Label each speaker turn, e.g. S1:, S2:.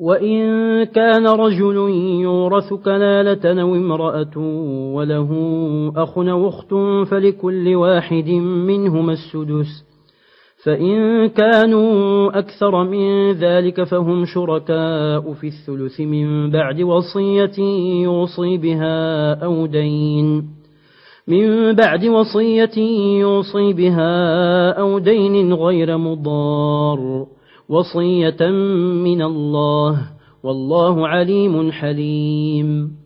S1: وإن كان رجل يورث كلالة أو امرأة وله أخ أخت فلكل واحد منهما السدس فإن كانوا أكثر من ذلك فهم شركاء في الثلث من بعد وصية يوصي بها أو دين من بعد وصية يوصي بها أو دين غير مضار وصية من الله. والله عليم حليم.